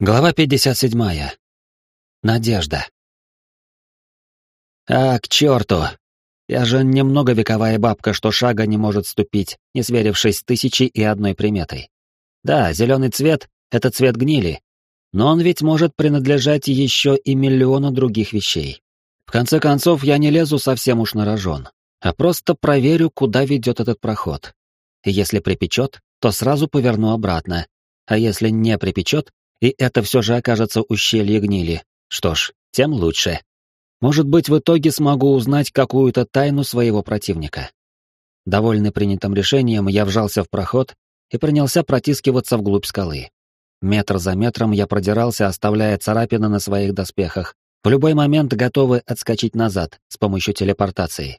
Глава 57. Надежда. А, к черту! Я же немного вековая бабка, что шага не может ступить, не сверившись с тысячей и одной приметой. Да, зеленый цвет — это цвет гнили, но он ведь может принадлежать еще и миллиону других вещей. В конце концов, я не лезу совсем уж на рожон, а просто проверю, куда ведет этот проход. Если припечет, то сразу поверну обратно, а если не припечет, и это все же окажется ущелье гнили. Что ж, тем лучше. Может быть, в итоге смогу узнать какую-то тайну своего противника. Довольный принятым решением, я вжался в проход и принялся протискиваться вглубь скалы. Метр за метром я продирался, оставляя царапины на своих доспехах, в любой момент готовы отскочить назад с помощью телепортации.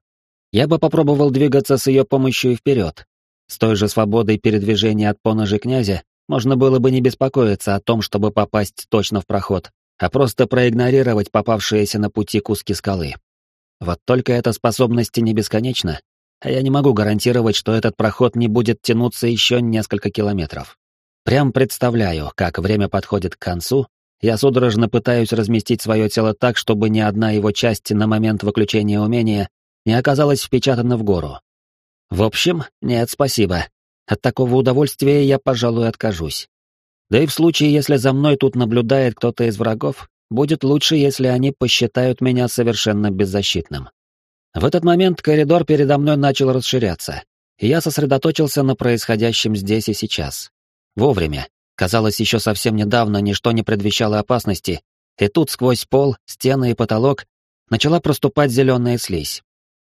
Я бы попробовал двигаться с ее помощью и вперед. С той же свободой передвижения от поножи князя можно было бы не беспокоиться о том, чтобы попасть точно в проход, а просто проигнорировать попавшиеся на пути куски скалы. Вот только эта способность не бесконечна, а я не могу гарантировать, что этот проход не будет тянуться еще несколько километров. Прям представляю, как время подходит к концу, я судорожно пытаюсь разместить свое тело так, чтобы ни одна его часть на момент выключения умения не оказалась впечатана в гору. В общем, нет, спасибо. От такого удовольствия я, пожалуй, откажусь. Да и в случае, если за мной тут наблюдает кто-то из врагов, будет лучше, если они посчитают меня совершенно беззащитным. В этот момент коридор передо мной начал расширяться, и я сосредоточился на происходящем здесь и сейчас. Вовремя. Казалось, еще совсем недавно ничто не предвещало опасности, и тут сквозь пол, стены и потолок начала проступать зеленая слизь.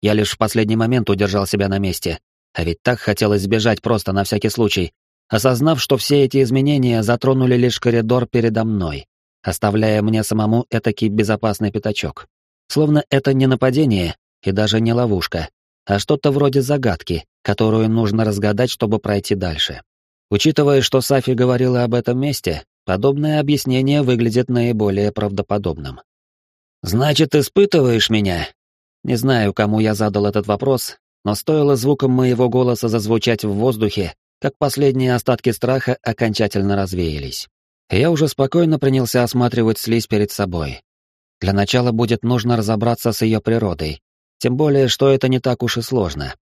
Я лишь в последний момент удержал себя на месте, а ведь так хотелось сбежать просто на всякий случай, осознав, что все эти изменения затронули лишь коридор передо мной, оставляя мне самому этакий безопасный пятачок. Словно это не нападение и даже не ловушка, а что-то вроде загадки, которую нужно разгадать, чтобы пройти дальше. Учитывая, что Сафи говорила об этом месте, подобное объяснение выглядит наиболее правдоподобным. «Значит, испытываешь меня?» Не знаю, кому я задал этот вопрос, но стоило звуком моего голоса зазвучать в воздухе, как последние остатки страха окончательно развеялись. Я уже спокойно принялся осматривать слизь перед собой. Для начала будет нужно разобраться с ее природой, тем более, что это не так уж и сложно.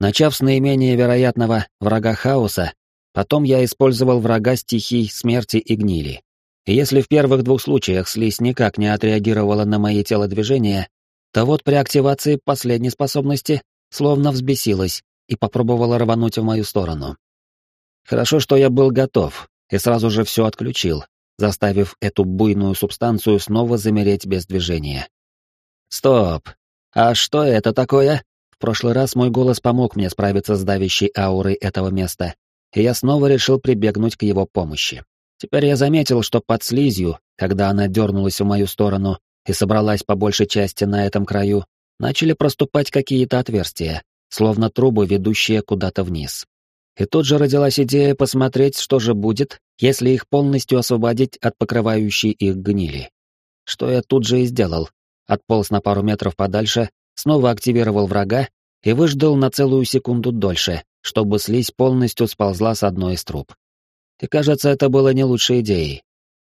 Начав с наименее вероятного врага хаоса, потом я использовал врага стихий смерти и гнили. И если в первых двух случаях слизь никак не отреагировала на мои телодвижения, то вот при активации последней способности словно взбесилась и попробовала рвануть в мою сторону. Хорошо, что я был готов и сразу же все отключил, заставив эту буйную субстанцию снова замереть без движения. Стоп! А что это такое? В прошлый раз мой голос помог мне справиться с давящей аурой этого места, и я снова решил прибегнуть к его помощи. Теперь я заметил, что под слизью, когда она дернулась в мою сторону и собралась по большей части на этом краю, начали проступать какие-то отверстия, словно трубы, ведущие куда-то вниз. И тут же родилась идея посмотреть, что же будет, если их полностью освободить от покрывающей их гнили. Что я тут же и сделал. Отполз на пару метров подальше, снова активировал врага и выждал на целую секунду дольше, чтобы слизь полностью сползла с одной из труб. И кажется, это было не лучшей идеей.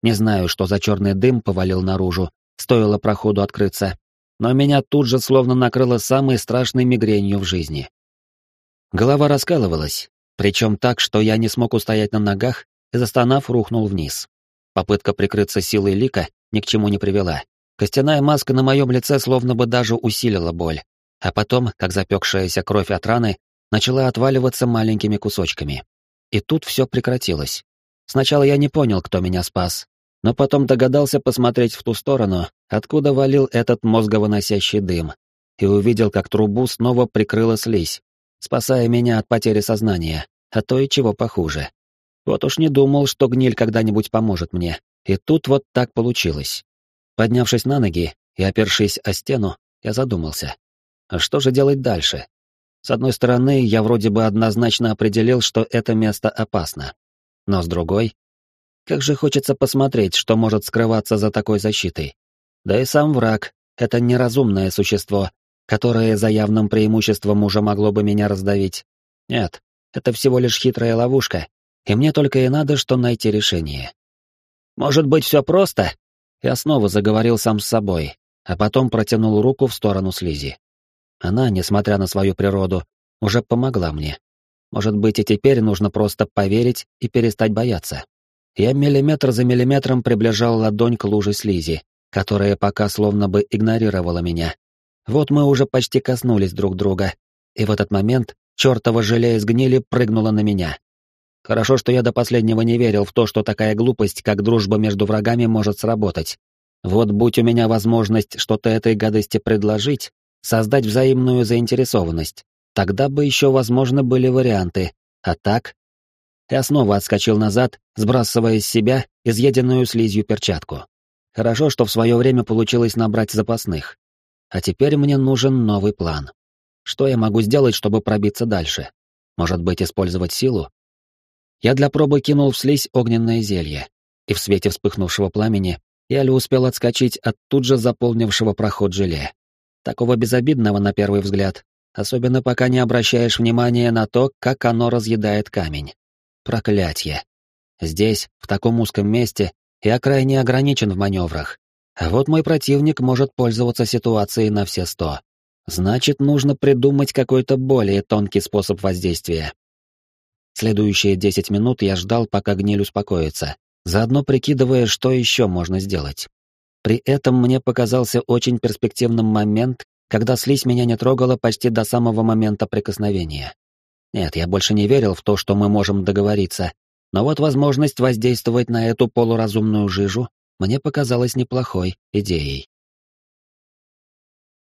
Не знаю, что за черный дым повалил наружу, стоило проходу открыться, но меня тут же словно накрыло самой страшной мигренью в жизни. Голова раскалывалась, причем так, что я не смог устоять на ногах и, застонав, рухнул вниз. Попытка прикрыться силой лика ни к чему не привела. Костяная маска на моем лице словно бы даже усилила боль, а потом, как запекшаяся кровь от раны, начала отваливаться маленькими кусочками. И тут все прекратилось. Сначала я не понял, кто меня спас, но потом догадался посмотреть в ту сторону, откуда валил этот мозговыносящий дым, и увидел, как трубу снова прикрыла слизь, спасая меня от потери сознания, а то и чего похуже. Вот уж не думал, что гниль когда-нибудь поможет мне, и тут вот так получилось. Поднявшись на ноги и опершись о стену, я задумался. А что же делать дальше? С одной стороны, я вроде бы однозначно определил, что это место опасно. Но с другой, как же хочется посмотреть, что может скрываться за такой защитой. Да и сам враг — это неразумное существо, которое за явным преимуществом уже могло бы меня раздавить. Нет, это всего лишь хитрая ловушка, и мне только и надо, что найти решение. Может быть, все просто?» Я снова заговорил сам с собой, а потом протянул руку в сторону слизи. Она, несмотря на свою природу, уже помогла мне. Может быть, и теперь нужно просто поверить и перестать бояться. Я миллиметр за миллиметром приближал ладонь к луже слизи, которая пока словно бы игнорировала меня. Вот мы уже почти коснулись друг друга, и в этот момент чертова желе из гнили прыгнула на меня. Хорошо, что я до последнего не верил в то, что такая глупость, как дружба между врагами, может сработать. Вот будь у меня возможность что-то этой гадости предложить, создать взаимную заинтересованность, тогда бы еще, возможно, были варианты. А так... Я снова отскочил назад, сбрасывая с себя изъеденную слизью перчатку. Хорошо, что в свое время получилось набрать запасных. А теперь мне нужен новый план. Что я могу сделать, чтобы пробиться дальше? Может быть, использовать силу? Я для пробы кинул в слизь огненное зелье, и в свете вспыхнувшего пламени я ли успел отскочить от тут же заполнившего проход желе. Такого безобидного на первый взгляд, особенно пока не обращаешь внимания на то, как оно разъедает камень. Проклятье. Здесь, в таком узком месте, я крайне ограничен в маневрах. А вот мой противник может пользоваться ситуацией на все сто. Значит, нужно придумать какой-то более тонкий способ воздействия. Следующие десять минут я ждал, пока гниль успокоится, заодно прикидывая, что еще можно сделать. При этом мне показался очень перспективным момент, когда слизь меня не трогала почти до самого момента прикосновения. Нет, я больше не верил в то, что мы можем договориться, но вот возможность воздействовать на эту полуразумную жижу мне показалась неплохой идеей.